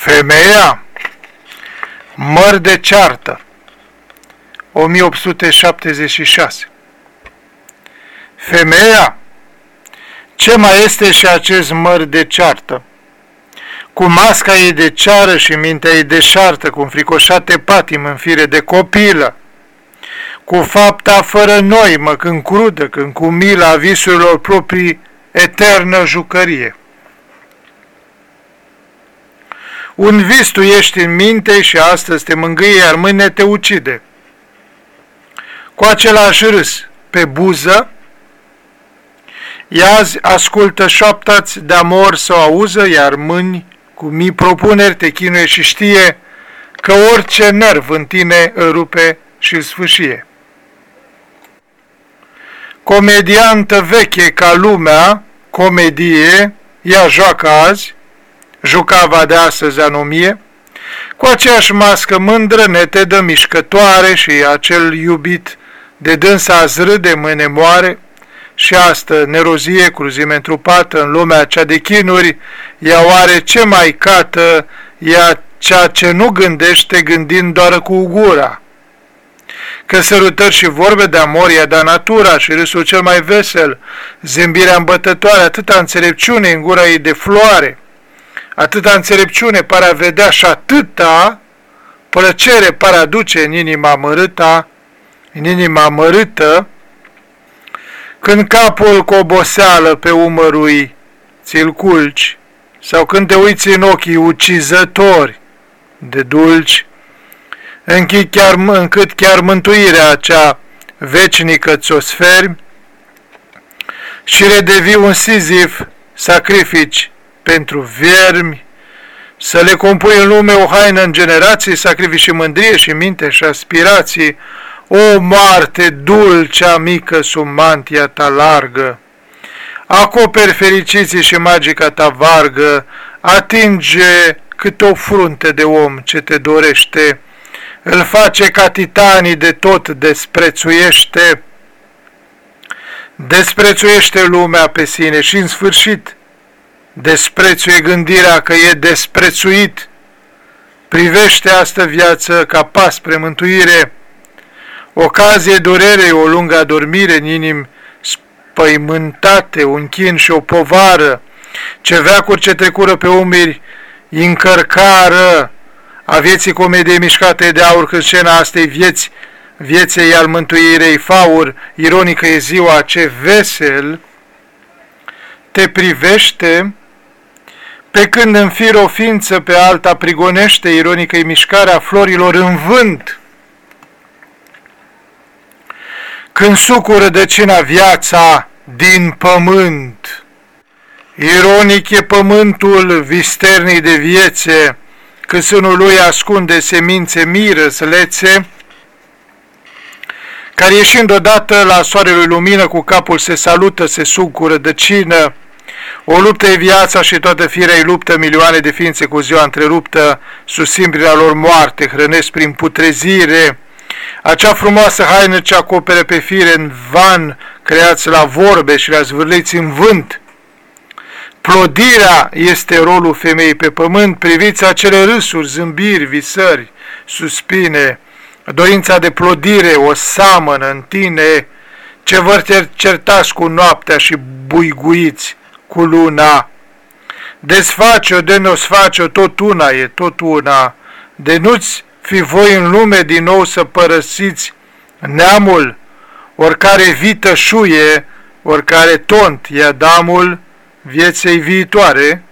Femeia, măr de ceartă, 1876 Femeia, ce mai este și acest măr de ceartă? Cu masca ei de ceară și mintea ei deșartă, cu înfricoșate patim în fire de copilă, cu fapta fără noi, mă, când crudă, când cu mila visurilor proprii, eternă jucărie. Un vis tu ești în minte și astăzi te mângâie, iar mâine te ucide. Cu același râs pe buză, Iazi ascultă șoaptați de amor să o auză, iar mâini cu mii propuneri te chinuie și știe că orice nerv în tine îl rupe și îl sfâșie. Comediantă veche ca lumea, comedie, ea joacă azi, jucava de astăzi anomie, cu aceeași mască mândră, netedă, mișcătoare și acel iubit de dânsa azi râde, mâine moare, și astă nerozie cruzime întrupată în lumea cea de chinuri, ea oare ce mai cată, ea ceea ce nu gândește gândind doar cu gura. Că sărutări și vorbe de amor i-a dat natura și râsul cel mai vesel, zâmbirea îmbătătoare, atâta înțelepciune în gura ei de floare, atâta înțelepciune pare a vedea și atâta plăcere pare a duce în inima mărâta, în inima mărâtă, când capul cu oboseală pe umărui ți-l culci, sau când te uiți în ochii ucizători de dulci, încât chiar, încât chiar mântuirea acea vecinică ți-o sfermi și redevii un sizif sacrifici pentru viermi, să le compui în lume o haină în generații, sacrifici și mândrie și minte și aspirații, o moarte dulcea mică sub mantia ta largă, acoperi fericiții și magica ta vargă, atinge cât o frunte de om ce te dorește, îl face ca titanii de tot desprețuiește, desprețuiește lumea pe sine și în sfârșit desprețuie gândirea că e desprețuit, privește asta viață ca pas spre mântuire, ocazie durere, o lungă adormire în inim spăimântate, un chin și o povară, ce veacuri ce trecură pe umeri încărcară. A vieții comediei mișcate de aur când scena astei vieți, vieței al mântuirei faur, ironică e ziua ce vesel. Te privește, pe când în fir o ființă pe alta prigonește, ironică e mișcarea florilor în vânt, când sucură rădăcina viața din pământ. Ironic e pământul visternii de viețe, că sânul lui ascunde semințe miră, slățe, care ieșind odată la soarelui lumină, cu capul se salută, se sucură de cină, o luptă e viața și toată firea e luptă, milioane de ființe cu ziua întreruptă, susțimbirea lor moarte, hrănesc prin putrezire, acea frumoasă haină ce acopere pe fire în van, creați la vorbe și la zvârliți în vânt. Plodirea este rolul femeii pe pământ, priviți acele râsuri, zâmbiri, visări, suspine, dorința de plodire o samănă în tine, ce vă certați cu noaptea și buiguiți cu luna. Desface-o, de nu face-o, tot una e, tot una, de nu-ți fi voi în lume din nou să părăsiți neamul, oricare vită șuie, oricare tont e Adamul vieței viitoare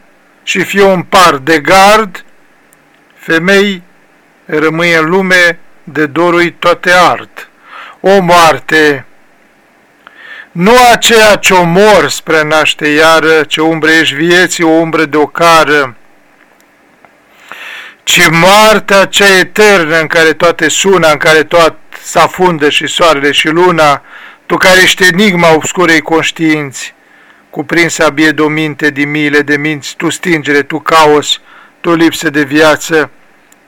și fie un par de gard, femei rămâi în lume de dorui toate art. O moarte, nu aceea ce omor spre naște iară, ce umbre ești vieții, o umbră de ocară, ci moartea cea eternă în care toate sună, în care toate s-afundă și soarele și luna, tu care ești enigma obscurei conștiinți, cuprinsă abie de o minte din miile de minți, tu stingere, tu caos, tu lipsă de viață,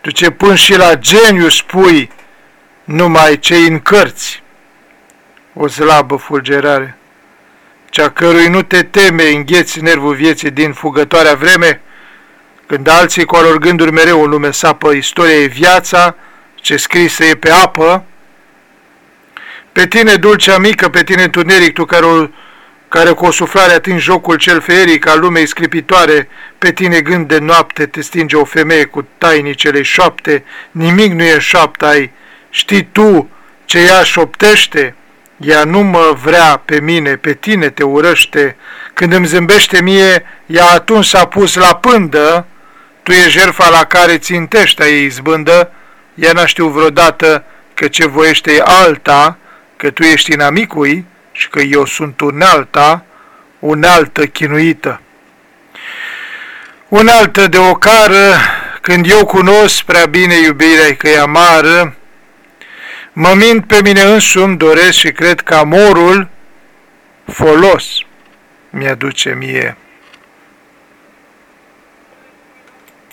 tu ce până și la geniu spui numai cei în cărți, o slabă fulgerare, cea cărui nu te teme, îngheți nervul vieții din fugătoarea vreme, când alții cu alor gânduri mereu în lume sapă, istoria e viața, ce scrisă e pe apă, pe tine, dulcea mică, pe tine, întuneric, tu care, o, care cu o suflare atingi jocul cel feric al lumei scripitoare, pe tine gând de noapte te stinge o femeie cu tainicele șoapte, nimic nu e șoaptă ai, știi tu ce ea șoptește? Ea nu mă vrea pe mine, pe tine te urăște, când îmi zâmbește mie, ea atunci s-a pus la pândă, tu e jerfa la care țintește ei izbândă, ea n-a știu vreodată că ce voiește e alta, că tu ești inamicui și că eu sunt unealta, unealtă chinuită. Unealtă de ocară, când eu cunosc prea bine iubirea că e amară, mă mint pe mine însumi, doresc și cred că amorul folos mi-aduce mie.